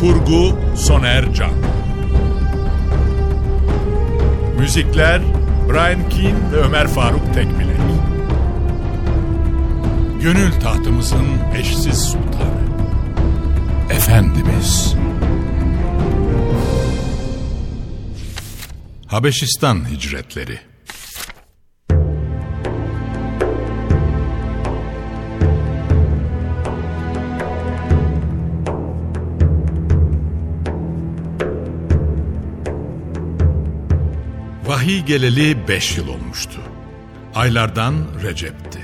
Kurgu Soner Can. Müzikler Brian Keane ve Ömer Faruk Tekbilek. Gönül tahtımızın eşsiz sultanı Efendimiz. Habeşistan hicretleri geleli beş yıl olmuştu. Aylardan Recep'ti.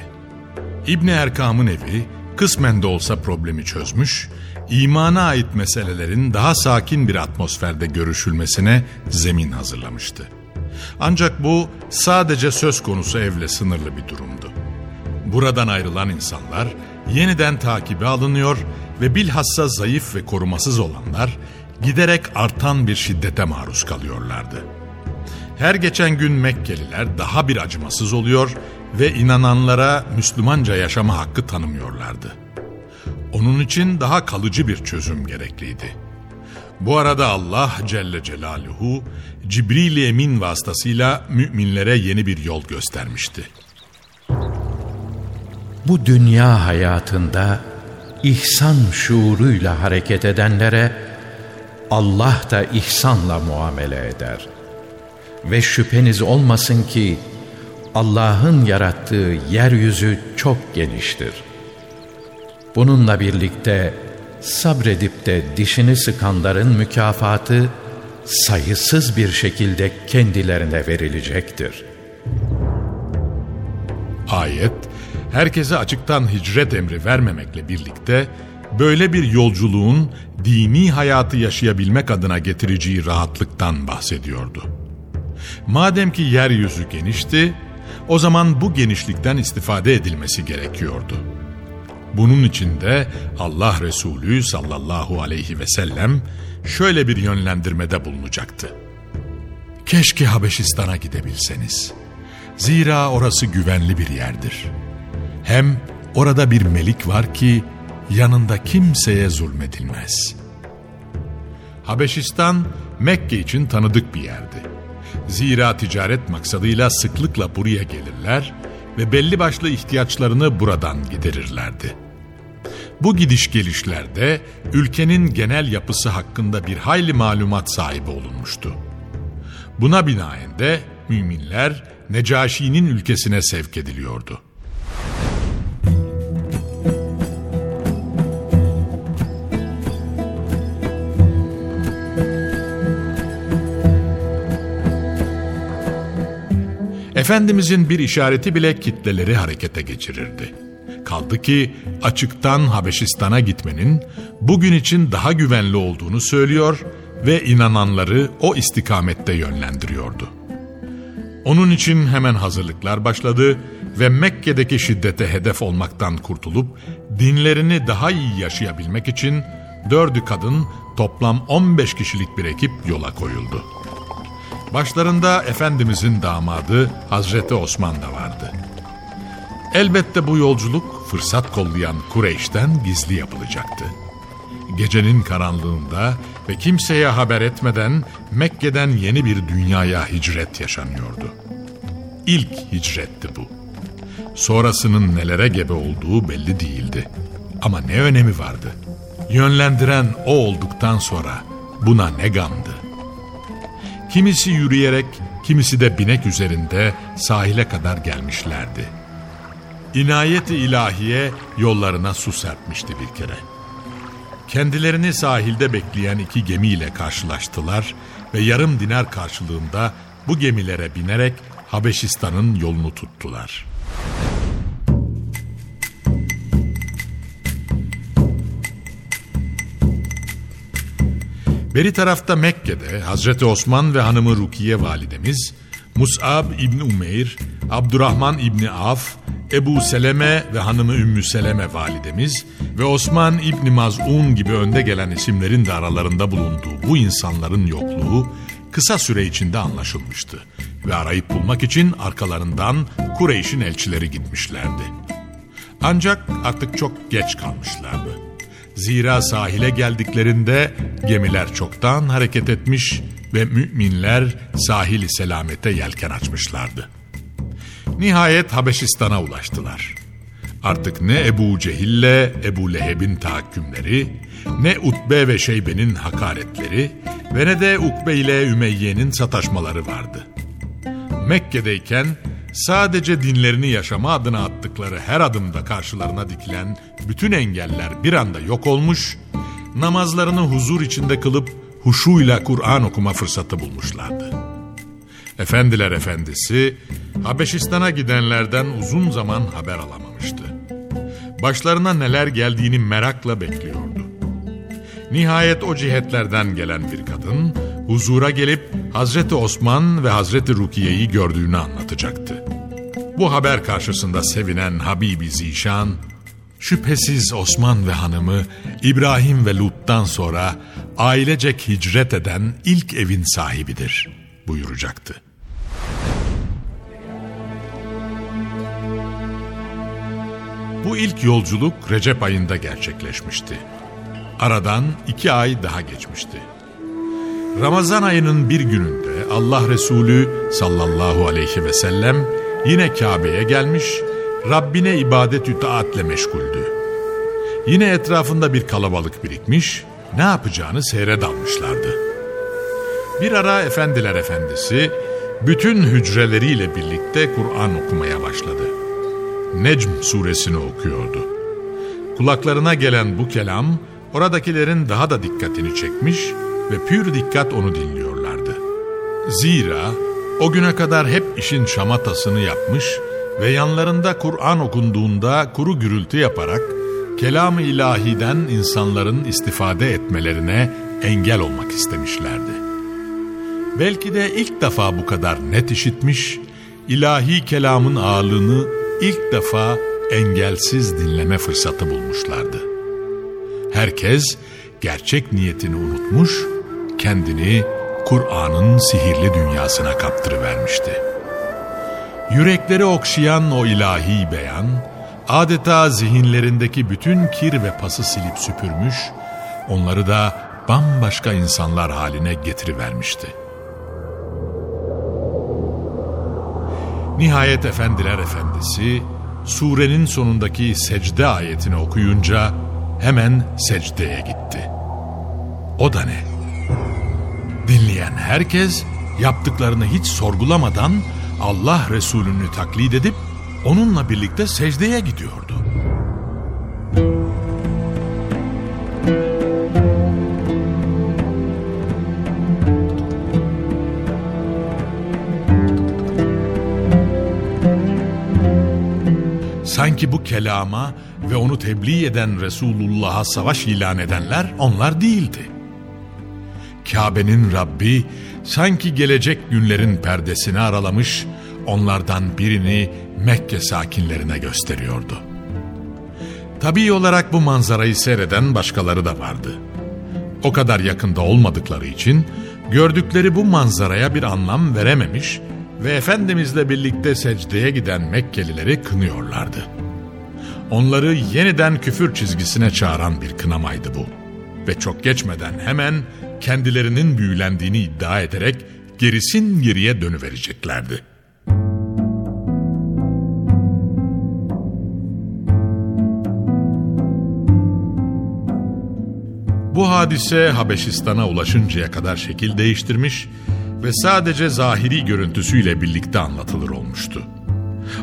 İbni Erkam'ın evi kısmen de olsa problemi çözmüş, imana ait meselelerin daha sakin bir atmosferde görüşülmesine zemin hazırlamıştı. Ancak bu sadece söz konusu evle sınırlı bir durumdu. Buradan ayrılan insanlar yeniden takibe alınıyor ve bilhassa zayıf ve korumasız olanlar giderek artan bir şiddete maruz kalıyorlardı. Her geçen gün Mekkeliler daha bir acımasız oluyor ve inananlara Müslümanca yaşama hakkı tanımıyorlardı. Onun için daha kalıcı bir çözüm gerekliydi. Bu arada Allah Celle Celaluhu Cibril-i Emin vasıtasıyla müminlere yeni bir yol göstermişti. Bu dünya hayatında ihsan şuuruyla hareket edenlere Allah da ihsanla muamele eder. Ve şüpheniz olmasın ki Allah'ın yarattığı yeryüzü çok geniştir. Bununla birlikte sabredip de dişini sıkanların mükafatı sayısız bir şekilde kendilerine verilecektir. Ayet, herkese açıktan hicret emri vermemekle birlikte böyle bir yolculuğun dini hayatı yaşayabilmek adına getireceği rahatlıktan bahsediyordu. Madem ki yeryüzü genişti, o zaman bu genişlikten istifade edilmesi gerekiyordu. Bunun için de Allah Resulü sallallahu aleyhi ve sellem şöyle bir yönlendirmede bulunacaktı. Keşke Habeşistan'a gidebilseniz. Zira orası güvenli bir yerdir. Hem orada bir melik var ki yanında kimseye zulmedilmez. Habeşistan Mekke için tanıdık bir yerdi. Zira ticaret maksadıyla sıklıkla buraya gelirler ve belli başlı ihtiyaçlarını buradan giderirlerdi. Bu gidiş gelişlerde ülkenin genel yapısı hakkında bir hayli malumat sahibi olunmuştu. Buna binaen de müminler Necaşi'nin ülkesine sevk ediliyordu. Efendimizin bir işareti bile kitleleri harekete geçirirdi. Kaldı ki açıktan Habeşistan'a gitmenin bugün için daha güvenli olduğunu söylüyor ve inananları o istikamette yönlendiriyordu. Onun için hemen hazırlıklar başladı ve Mekke'deki şiddete hedef olmaktan kurtulup dinlerini daha iyi yaşayabilmek için dördü kadın toplam 15 kişilik bir ekip yola koyuldu. Başlarında Efendimizin damadı Hazreti Osman da vardı. Elbette bu yolculuk fırsat kollayan Kureyş'ten gizli yapılacaktı. Gecenin karanlığında ve kimseye haber etmeden Mekke'den yeni bir dünyaya hicret yaşanıyordu. İlk hicretti bu. Sonrasının nelere gebe olduğu belli değildi. Ama ne önemi vardı? Yönlendiren o olduktan sonra buna ne gamdı? Kimisi yürüyerek, kimisi de binek üzerinde sahile kadar gelmişlerdi. İnayeti ilahiye yollarına su serpmişti bir kere. Kendilerini sahilde bekleyen iki gemiyle karşılaştılar ve yarım dinar karşılığında bu gemilere binerek Habeşistan'ın yolunu tuttular. Beri tarafta Mekke'de Hazreti Osman ve hanımı Rukiye validemiz, Mus'ab İbni Umeyr, Abdurrahman İbni Af, Ebu Seleme ve hanımı Ümmü Seleme validemiz ve Osman İbni Maz'un gibi önde gelen isimlerin de aralarında bulunduğu bu insanların yokluğu kısa süre içinde anlaşılmıştı. Ve arayıp bulmak için arkalarından Kureyş'in elçileri gitmişlerdi. Ancak artık çok geç kalmışlardı. Zira sahile geldiklerinde gemiler çoktan hareket etmiş ve müminler sahili selamete yelken açmışlardı. Nihayet Habeşistan'a ulaştılar. Artık ne Ebu Cehil'le Ebu Leheb'in tahakkümleri, ne Utbe ve Şeybe'nin hakaretleri ve ne de Ukbe ile Ümeyye'nin sataşmaları vardı. Mekke'deyken sadece dinlerini yaşama adına attıkları her adımda karşılarına dikilen bütün engeller bir anda yok olmuş, namazlarını huzur içinde kılıp huşuyla Kur'an okuma fırsatı bulmuşlardı. Efendiler efendisi Habeşistan'a gidenlerden uzun zaman haber alamamıştı. Başlarına neler geldiğini merakla bekliyordu. Nihayet o cihetlerden gelen bir kadın huzura gelip Hazreti Osman ve Hazreti Rukiye'yi gördüğünü anlatacaktı. Bu haber karşısında sevinen Habibi Zişan, şüphesiz Osman ve hanımı İbrahim ve Lut'tan sonra ailecek hicret eden ilk evin sahibidir buyuracaktı. Bu ilk yolculuk Recep ayında gerçekleşmişti. Aradan iki ay daha geçmişti. Ramazan ayının bir gününde Allah Resulü sallallahu aleyhi ve sellem yine Kabe'ye gelmiş, Rabbine ibadet taatle meşguldü. Yine etrafında bir kalabalık birikmiş, ne yapacağını seyre dalmışlardı. Bir ara efendiler efendisi bütün hücreleriyle birlikte Kur'an okumaya başladı. Necm suresini okuyordu. Kulaklarına gelen bu kelam oradakilerin daha da dikkatini çekmiş ve pür dikkat onu dinliyorlardı. Zira o güne kadar hep işin şamatasını yapmış ve yanlarında Kur'an okunduğunda kuru gürültü yaparak kelam-ı ilahiden insanların istifade etmelerine engel olmak istemişlerdi. Belki de ilk defa bu kadar net işitmiş, ilahi kelamın ağırlığını ilk defa engelsiz dinleme fırsatı bulmuşlardı. Herkes gerçek niyetini unutmuş, kendini Kur'an'ın sihirli dünyasına kaptırıvermişti. Yürekleri okşayan o ilahi beyan, adeta zihinlerindeki bütün kir ve pası silip süpürmüş, onları da bambaşka insanlar haline getirivermişti. Nihayet Efendiler Efendisi, surenin sonundaki secde ayetini okuyunca hemen secdeye gitti. O da ne? Dinleyen herkes yaptıklarını hiç sorgulamadan Allah Resulü'nü taklit edip onunla birlikte secdeye gidiyordu. Sanki bu kelama ve onu tebliğ eden Resulullah'a savaş ilan edenler onlar değildi. Kabe'nin Rabbi sanki gelecek günlerin perdesini aralamış, onlardan birini Mekke sakinlerine gösteriyordu. Tabii olarak bu manzarayı seyreden başkaları da vardı. O kadar yakında olmadıkları için gördükleri bu manzaraya bir anlam verememiş ve Efendimizle birlikte secdeye giden Mekkelileri kınıyorlardı. Onları yeniden küfür çizgisine çağıran bir kınamaydı bu. Ve çok geçmeden hemen kendilerinin büyülendiğini iddia ederek gerisin geriye dönüvereceklerdi. hadise Habeşistan'a ulaşıncaya kadar şekil değiştirmiş ve sadece zahiri görüntüsüyle birlikte anlatılır olmuştu.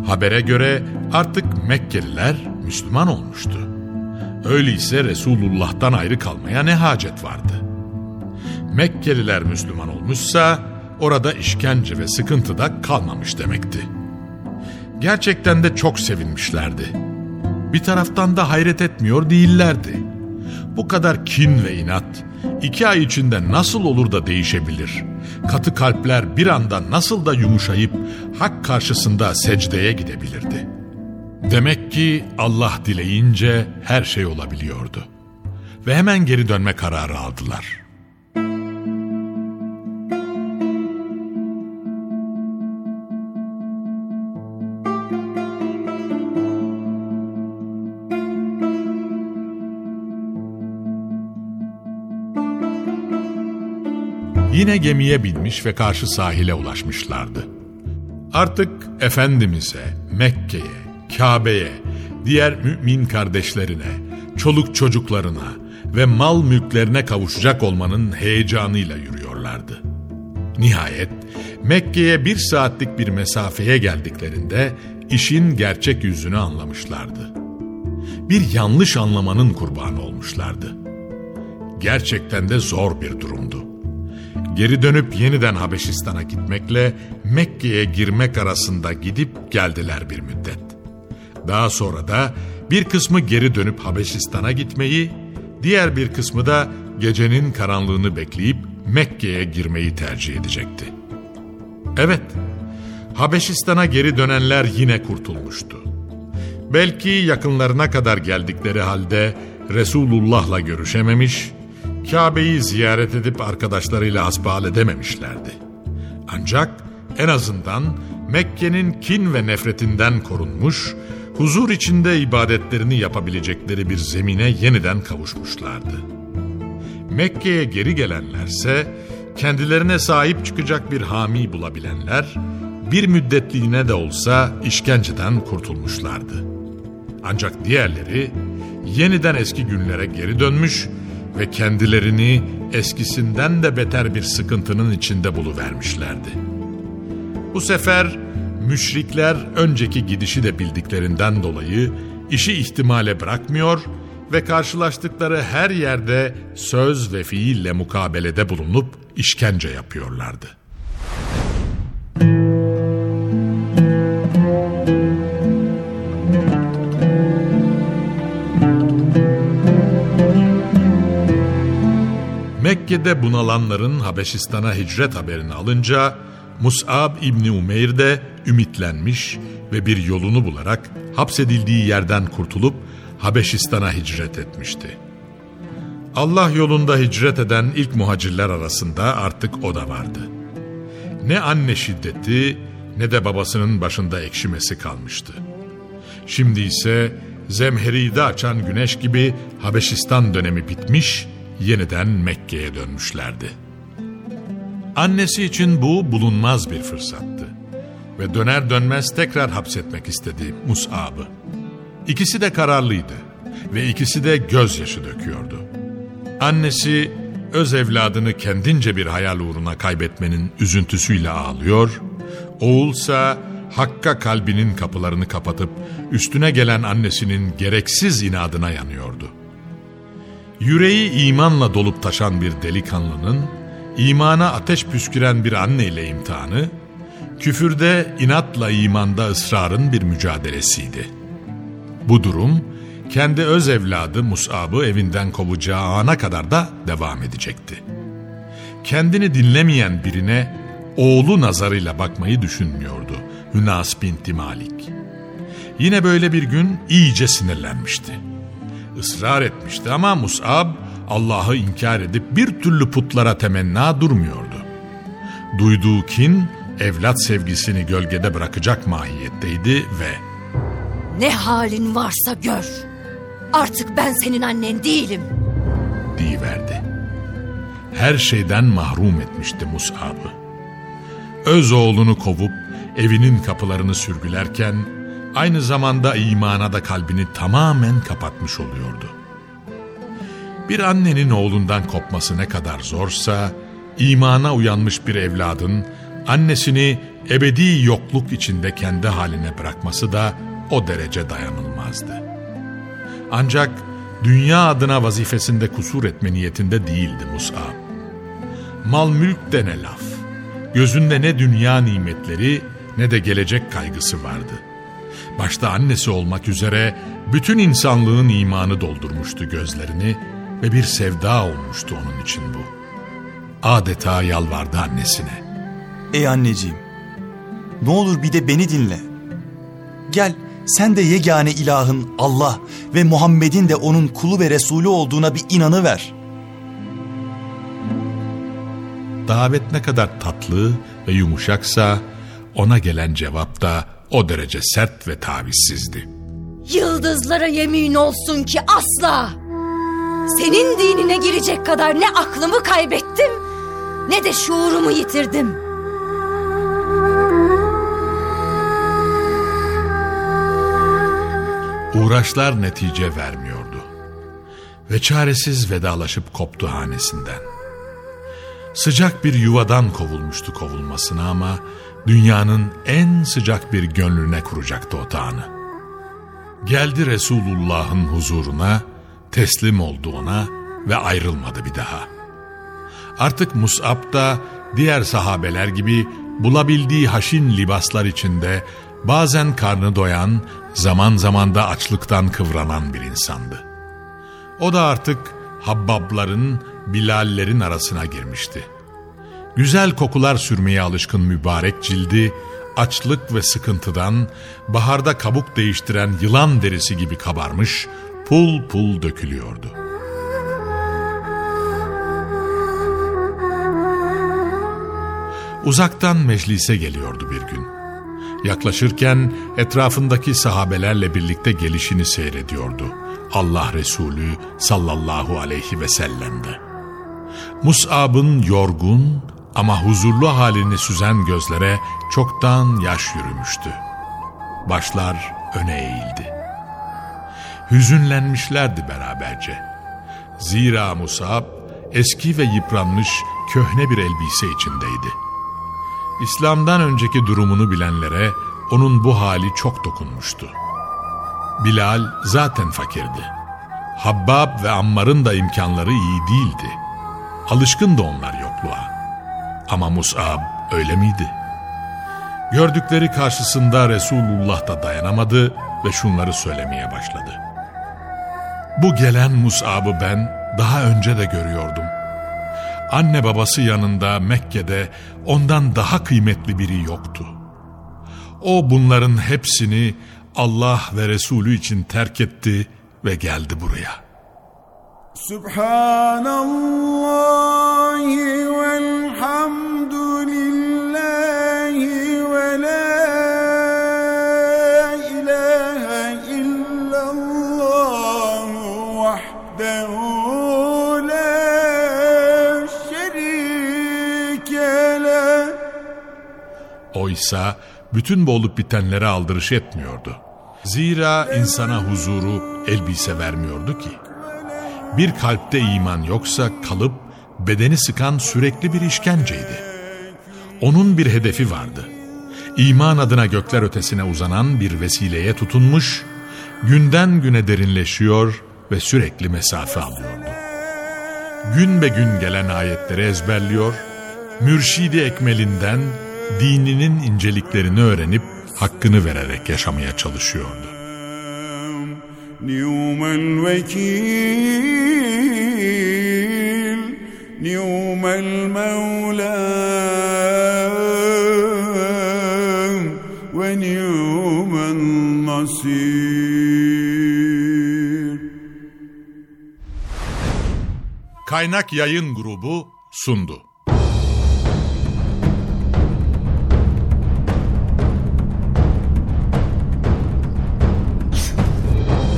Habere göre artık Mekkeliler Müslüman olmuştu. Öyleyse Resulullah'tan ayrı kalmaya ne hacet vardı? Mekkeliler Müslüman olmuşsa orada işkence ve sıkıntı da kalmamış demekti. Gerçekten de çok sevinmişlerdi. Bir taraftan da hayret etmiyor değillerdi. Bu kadar kin ve inat iki ay içinde nasıl olur da değişebilir? Katı kalpler bir anda nasıl da yumuşayıp hak karşısında secdeye gidebilirdi? Demek ki Allah dileyince her şey olabiliyordu. Ve hemen geri dönme kararı aldılar.'' Yine gemiye binmiş ve karşı sahile ulaşmışlardı. Artık Efendimiz'e, Mekke'ye, Kabe'ye, diğer mümin kardeşlerine, çoluk çocuklarına ve mal mülklerine kavuşacak olmanın heyecanıyla yürüyorlardı. Nihayet Mekke'ye bir saatlik bir mesafeye geldiklerinde işin gerçek yüzünü anlamışlardı. Bir yanlış anlamanın kurbanı olmuşlardı. Gerçekten de zor bir durumdu. Geri dönüp yeniden Habeşistan'a gitmekle Mekke'ye girmek arasında gidip geldiler bir müddet. Daha sonra da bir kısmı geri dönüp Habeşistan'a gitmeyi, diğer bir kısmı da gecenin karanlığını bekleyip Mekke'ye girmeyi tercih edecekti. Evet, Habeşistan'a geri dönenler yine kurtulmuştu. Belki yakınlarına kadar geldikleri halde Resulullah'la görüşememiş, Kabe'yi ziyaret edip arkadaşlarıyla hasbihal edememişlerdi. Ancak en azından Mekke'nin kin ve nefretinden korunmuş, huzur içinde ibadetlerini yapabilecekleri bir zemine yeniden kavuşmuşlardı. Mekke'ye geri gelenlerse kendilerine sahip çıkacak bir hami bulabilenler, bir müddetliğine de olsa işkenceden kurtulmuşlardı. Ancak diğerleri yeniden eski günlere geri dönmüş ve kendilerini eskisinden de beter bir sıkıntının içinde buluvermişlerdi. Bu sefer müşrikler önceki gidişi de bildiklerinden dolayı işi ihtimale bırakmıyor ve karşılaştıkları her yerde söz ve fiille mukabelede bulunup işkence yapıyorlardı. Mekke'de bunalanların Habeşistan'a hicret haberini alınca Mus'ab İbni Umeyr de ümitlenmiş ve bir yolunu bularak hapsedildiği yerden kurtulup Habeşistan'a hicret etmişti. Allah yolunda hicret eden ilk muhacirler arasında artık o da vardı. Ne anne şiddeti ne de babasının başında ekşimesi kalmıştı. Şimdi ise zemheride açan güneş gibi Habeşistan dönemi bitmiş yeniden Mekke'ye dönmüşlerdi. Annesi için bu bulunmaz bir fırsattı ve döner dönmez tekrar hapsetmek istedi Mus'ab'ı. İkisi de kararlıydı ve ikisi de gözyaşı döküyordu. Annesi öz evladını kendince bir hayal uğruna kaybetmenin üzüntüsüyle ağlıyor, oğulsa Hakk'a kalbinin kapılarını kapatıp üstüne gelen annesinin gereksiz inadına yanıyordu. Yüreği imanla dolup taşan bir delikanlının, imana ateş püsküren bir anneyle imtihanı, küfürde inatla imanda ısrarın bir mücadelesiydi. Bu durum, kendi öz evladı Mus'ab'ı evinden kovacağı ana kadar da devam edecekti. Kendini dinlemeyen birine oğlu nazarıyla bakmayı düşünmüyordu Hünas binti Malik. Yine böyle bir gün iyice sinirlenmişti ısrar etmişti ama Mus'ab Allah'ı inkar edip bir türlü putlara temenna durmuyordu. Duyduğu kin evlat sevgisini gölgede bırakacak mahiyetteydi ve Ne halin varsa gör. Artık ben senin annen değilim. Diyiverdi. Her şeyden mahrum etmişti Mus'ab'ı. Öz oğlunu kovup evinin kapılarını sürgülerken aynı zamanda imana da kalbini tamamen kapatmış oluyordu. Bir annenin oğlundan kopması ne kadar zorsa, imana uyanmış bir evladın annesini ebedi yokluk içinde kendi haline bırakması da o derece dayanılmazdı. Ancak dünya adına vazifesinde kusur etme niyetinde değildi Mus'ab. Mal mülk de ne laf. Gözünde ne dünya nimetleri ne de gelecek kaygısı vardı. Başta annesi olmak üzere bütün insanlığın imanı doldurmuştu gözlerini ve bir sevda olmuştu onun için bu. Adeta yalvardı annesine. Ey anneciğim, ne olur bir de beni dinle. Gel sen de yegane ilahın Allah ve Muhammed'in de onun kulu ve Resulü olduğuna bir inanı ver. Davet ne kadar tatlı ve yumuşaksa ona gelen cevap da o derece sert ve tavizsizdi. Yıldızlara yemin olsun ki asla. Senin dinine girecek kadar ne aklımı kaybettim ne de şuurumu yitirdim. Uğraşlar netice vermiyordu. Ve çaresiz vedalaşıp koptu hanesinden. Sıcak bir yuvadan kovulmuştu kovulmasına ama dünyanın en sıcak bir gönlüne kuracaktı otağını. Geldi Resulullah'ın huzuruna, teslim oldu ona ve ayrılmadı bir daha. Artık Mus'ab da diğer sahabeler gibi bulabildiği haşin libaslar içinde bazen karnı doyan, zaman zaman da açlıktan kıvranan bir insandı. O da artık Habbabların, Bilallerin arasına girmişti. Güzel kokular sürmeye alışkın mübarek cildi, açlık ve sıkıntıdan, baharda kabuk değiştiren yılan derisi gibi kabarmış, pul pul dökülüyordu. Uzaktan meclise geliyordu bir gün. Yaklaşırken etrafındaki sahabelerle birlikte gelişini seyrediyordu. Allah Resulü sallallahu aleyhi ve sellem'de. Mus'ab'ın yorgun ama huzurlu halini süzen gözlere çoktan yaş yürümüştü. Başlar öne eğildi. Hüzünlenmişlerdi beraberce. Zira Musab eski ve yıpranmış köhne bir elbise içindeydi. İslam'dan önceki durumunu bilenlere onun bu hali çok dokunmuştu. Bilal zaten fakirdi. Habbab ve Ammar'ın da imkanları iyi değildi. Alışkındı onlar yokluğa. Ama Mus'ab öyle miydi? Gördükleri karşısında Resulullah da dayanamadı ve şunları söylemeye başladı. Bu gelen Mus'ab'ı ben daha önce de görüyordum. Anne babası yanında Mekke'de ondan daha kıymetli biri yoktu. O bunların hepsini Allah ve Resulü için terk etti ve geldi buraya. Subhanallah Oysa bütün bu olup bitenlere aldırış etmiyordu. Zira insana huzuru elbise vermiyordu ki. Bir kalpte iman yoksa kalıp bedeni sıkan sürekli bir işkenceydi. Onun bir hedefi vardı. İman adına gökler ötesine uzanan bir vesileye tutunmuş, günden güne derinleşiyor ve sürekli mesafe alıyordu. Gün be gün gelen ayetleri ezberliyor, mürşidi ekmelinden dininin inceliklerini öğrenip hakkını vererek yaşamaya çalışıyordu. نعم الوكيل نعم المولى ونعم النصير Kaynak Yayın Grubu sundu.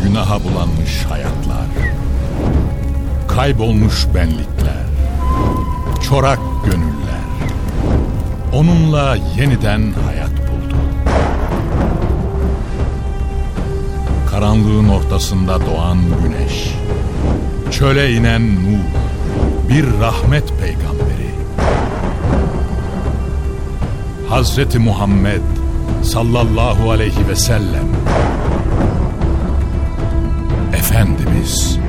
Günaha bulanmış hayatlar, kaybolmuş benlikler, Çorak gönüller. Onunla yeniden hayat buldu. Karanlığın ortasında doğan güneş. Çöle inen nur. Bir rahmet peygamberi. Hazreti Muhammed sallallahu aleyhi ve sellem. Efendimiz